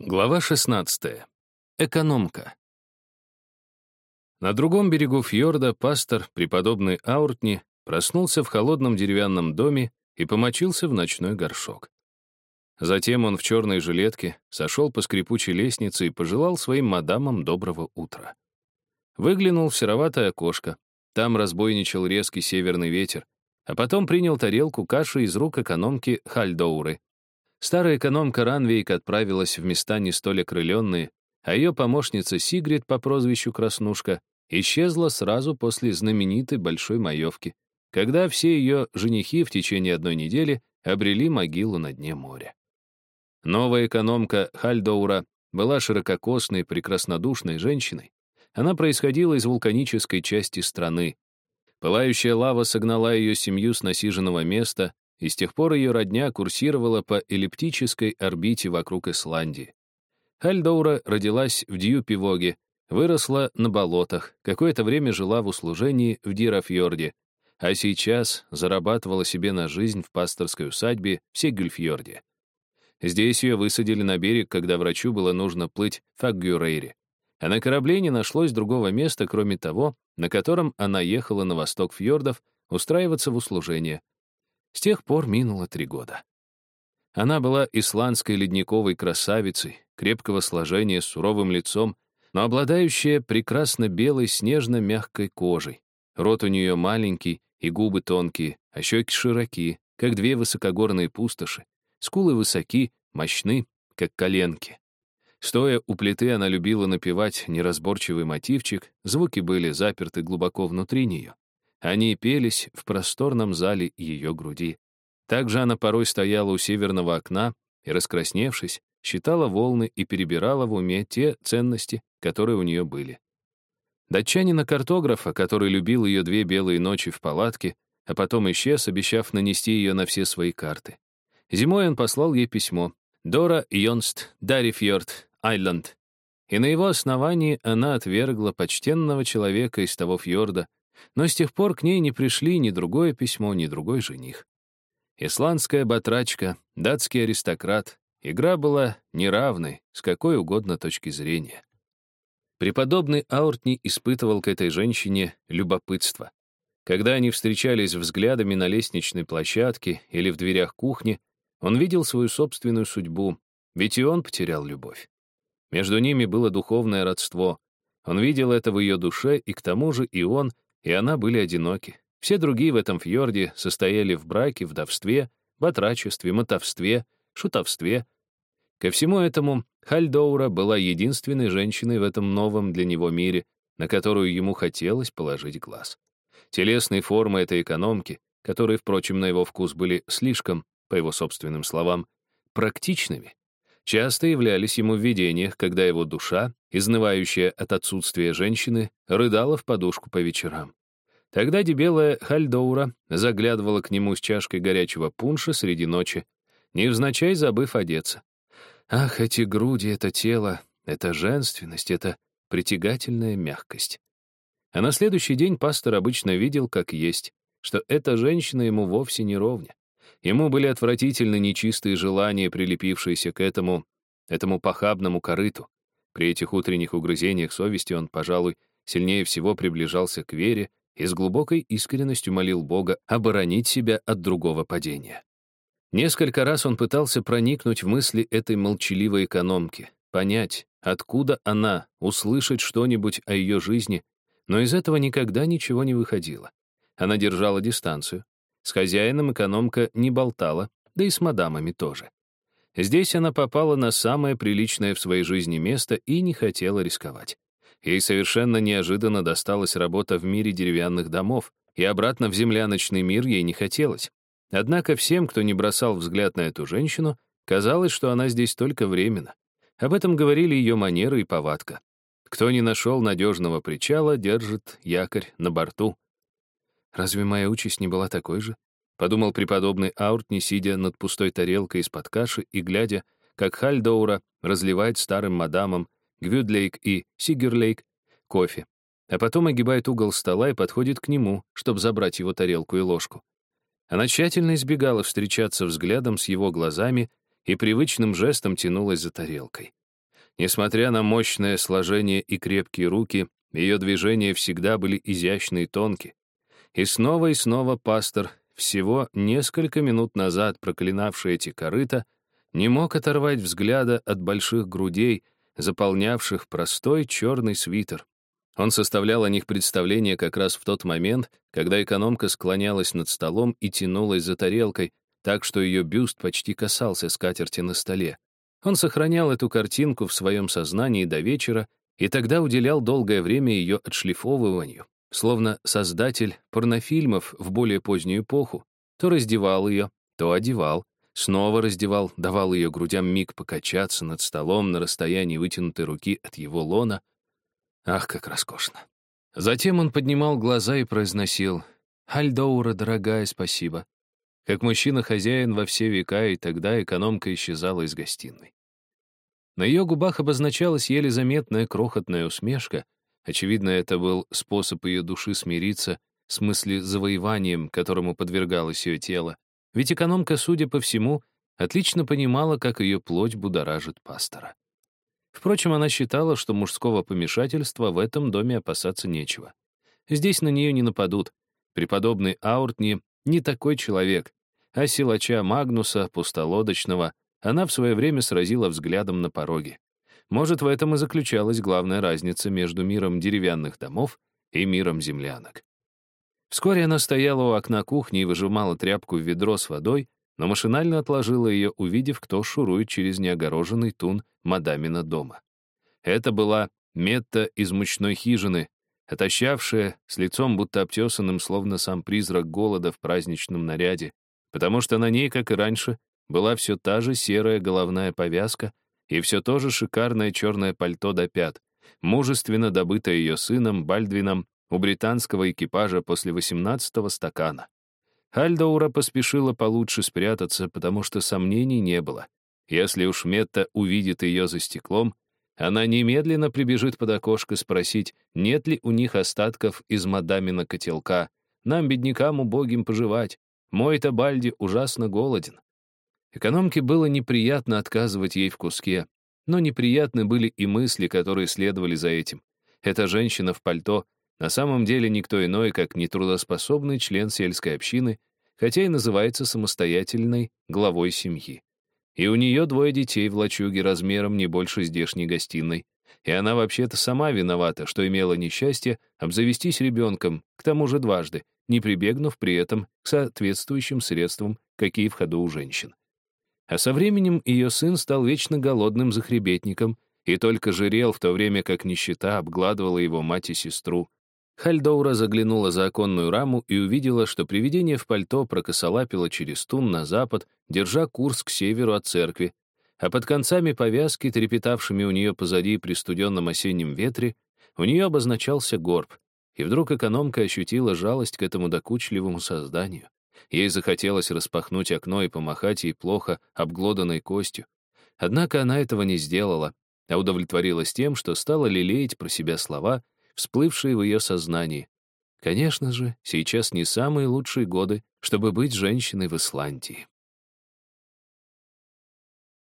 Глава 16. Экономка. На другом берегу фьорда пастор, преподобный Ауртни, проснулся в холодном деревянном доме и помочился в ночной горшок. Затем он в черной жилетке сошел по скрипучей лестнице и пожелал своим мадамам доброго утра. Выглянул в сероватое окошко. Там разбойничал резкий северный ветер, а потом принял тарелку каши из рук экономки Хальдоуры, Старая экономка Ранвейк отправилась в места не столь окрыленные, а ее помощница Сигрид по прозвищу Краснушка исчезла сразу после знаменитой большой маевки, когда все ее женихи в течение одной недели обрели могилу на дне моря. Новая экономка Хальдоура была ширококосной, прекраснодушной женщиной. Она происходила из вулканической части страны. Пылающая лава согнала ее семью с насиженного места, и с тех пор ее родня курсировала по эллиптической орбите вокруг Исландии. Хальдоура родилась в Дьюпивоге, выросла на болотах, какое-то время жила в услужении в Дирафьорде, а сейчас зарабатывала себе на жизнь в пасторской усадьбе в Сегюльфьорде. Здесь ее высадили на берег, когда врачу было нужно плыть в Аггюрейре. А на корабле не нашлось другого места, кроме того, на котором она ехала на восток фьордов устраиваться в услужение — с тех пор минуло три года. Она была исландской ледниковой красавицей, крепкого сложения, с суровым лицом, но обладающая прекрасно белой снежно-мягкой кожей. Рот у нее маленький и губы тонкие, а щеки широки, как две высокогорные пустоши. Скулы высоки, мощны, как коленки. Стоя у плиты, она любила напевать неразборчивый мотивчик, звуки были заперты глубоко внутри нее. Они пелись в просторном зале ее груди. Также она порой стояла у северного окна и, раскрасневшись, считала волны и перебирала в уме те ценности, которые у нее были. Датчанина-картографа, который любил ее две белые ночи в палатке, а потом исчез, обещав нанести ее на все свои карты. Зимой он послал ей письмо «Дора Йонст, Дарифьорд, Айленд». И на его основании она отвергла почтенного человека из того фьорда, но с тех пор к ней не пришли ни другое письмо, ни другой жених. Исландская батрачка, датский аристократ. Игра была неравной, с какой угодно точки зрения. Преподобный Ауртни испытывал к этой женщине любопытство. Когда они встречались взглядами на лестничной площадке или в дверях кухни, он видел свою собственную судьбу, ведь и он потерял любовь. Между ними было духовное родство. Он видел это в ее душе, и к тому же и он — и она были одиноки. Все другие в этом фьорде состояли в браке, вдовстве, батрачестве, мотовстве, шутовстве. Ко всему этому Хальдоура была единственной женщиной в этом новом для него мире, на которую ему хотелось положить глаз. Телесные формы этой экономки, которые, впрочем, на его вкус были слишком, по его собственным словам, практичными, часто являлись ему в видениях, когда его душа, изнывающая от отсутствия женщины, рыдала в подушку по вечерам. Тогда дебелая Хальдоура заглядывала к нему с чашкой горячего пунша среди ночи, невзначай забыв одеться. Ах, эти груди, это тело, это женственность, это притягательная мягкость. А на следующий день пастор обычно видел, как есть, что эта женщина ему вовсе не ровня. Ему были отвратительны нечистые желания, прилепившиеся к этому, этому похабному корыту. При этих утренних угрызениях совести он, пожалуй, сильнее всего приближался к вере и с глубокой искренностью молил Бога оборонить себя от другого падения. Несколько раз он пытался проникнуть в мысли этой молчаливой экономки, понять, откуда она, услышать что-нибудь о ее жизни, но из этого никогда ничего не выходило. Она держала дистанцию, с хозяином экономка не болтала, да и с мадамами тоже. Здесь она попала на самое приличное в своей жизни место и не хотела рисковать. Ей совершенно неожиданно досталась работа в мире деревянных домов, и обратно в земляночный мир ей не хотелось. Однако всем, кто не бросал взгляд на эту женщину, казалось, что она здесь только временно. Об этом говорили ее манеры и повадка. Кто не нашел надежного причала, держит якорь на борту. Разве моя участь не была такой же? Подумал преподобный Ауртни, сидя над пустой тарелкой из-под каши и глядя, как Хальдоура разливает старым мадамам Гвюдлейк и Сигерлейк кофе, а потом огибает угол стола и подходит к нему, чтобы забрать его тарелку и ложку. Она тщательно избегала встречаться взглядом с его глазами и привычным жестом тянулась за тарелкой. Несмотря на мощное сложение и крепкие руки, ее движения всегда были изящны и тонки. И снова и снова пастор, всего несколько минут назад проклинавший эти корыта, не мог оторвать взгляда от больших грудей, заполнявших простой черный свитер. Он составлял о них представление как раз в тот момент, когда экономка склонялась над столом и тянулась за тарелкой, так что ее бюст почти касался скатерти на столе. Он сохранял эту картинку в своем сознании до вечера и тогда уделял долгое время ее отшлифовыванию, словно создатель порнофильмов в более позднюю эпоху. То раздевал ее, то одевал, снова раздевал, давал ее грудям миг покачаться над столом на расстоянии вытянутой руки от его лона. Ах, как роскошно. Затем он поднимал глаза и произносил «Альдоура, дорогая, спасибо». Как мужчина-хозяин во все века, и тогда экономка исчезала из гостиной. На ее губах обозначалась еле заметная крохотная усмешка. Очевидно, это был способ ее души смириться с завоеванием, которому подвергалось ее тело. Ведь экономка, судя по всему, отлично понимала, как ее плоть будоражит пастора. Впрочем, она считала, что мужского помешательства в этом доме опасаться нечего. Здесь на нее не нападут. Преподобный Ауртни не такой человек, а силача Магнуса, пустолодочного, она в свое время сразила взглядом на пороге. Может, в этом и заключалась главная разница между миром деревянных домов и миром землянок. Вскоре она стояла у окна кухни и выжимала тряпку в ведро с водой, но машинально отложила ее, увидев, кто шурует через неогороженный тун мадамина дома. Это была Метта из мучной хижины, отощавшая, с лицом будто обтесанным, словно сам призрак голода в праздничном наряде, потому что на ней, как и раньше, была все та же серая головная повязка и все то же шикарное черное пальто до пят, мужественно добытое ее сыном Бальдвином у британского экипажа после 18-го стакана. Альдоура поспешила получше спрятаться, потому что сомнений не было. Если уж Метта увидит ее за стеклом, она немедленно прибежит под окошко спросить, нет ли у них остатков из мадамина котелка. Нам, беднякам, убогим, поживать. Мой-то Бальди ужасно голоден. Экономке было неприятно отказывать ей в куске, но неприятны были и мысли, которые следовали за этим. Эта женщина в пальто на самом деле никто иной, как нетрудоспособный член сельской общины, хотя и называется самостоятельной главой семьи. И у нее двое детей в лачуге размером не больше здешней гостиной. И она вообще-то сама виновата, что имела несчастье обзавестись ребенком, к тому же дважды, не прибегнув при этом к соответствующим средствам, какие в ходу у женщин. А со временем ее сын стал вечно голодным захребетником и только жирел, в то время как нищета обгладывала его мать и сестру. Хальдоура заглянула за оконную раму и увидела, что привидение в пальто прокосолапило через тун на запад, держа курс к северу от церкви, а под концами повязки, трепетавшими у нее позади при студенном осеннем ветре, у нее обозначался горб, и вдруг экономка ощутила жалость к этому докучливому созданию. Ей захотелось распахнуть окно и помахать ей плохо обглоданной костью. Однако она этого не сделала, а удовлетворилась тем, что стала лелеять про себя слова, всплывшие в ее сознании. Конечно же, сейчас не самые лучшие годы, чтобы быть женщиной в Исландии.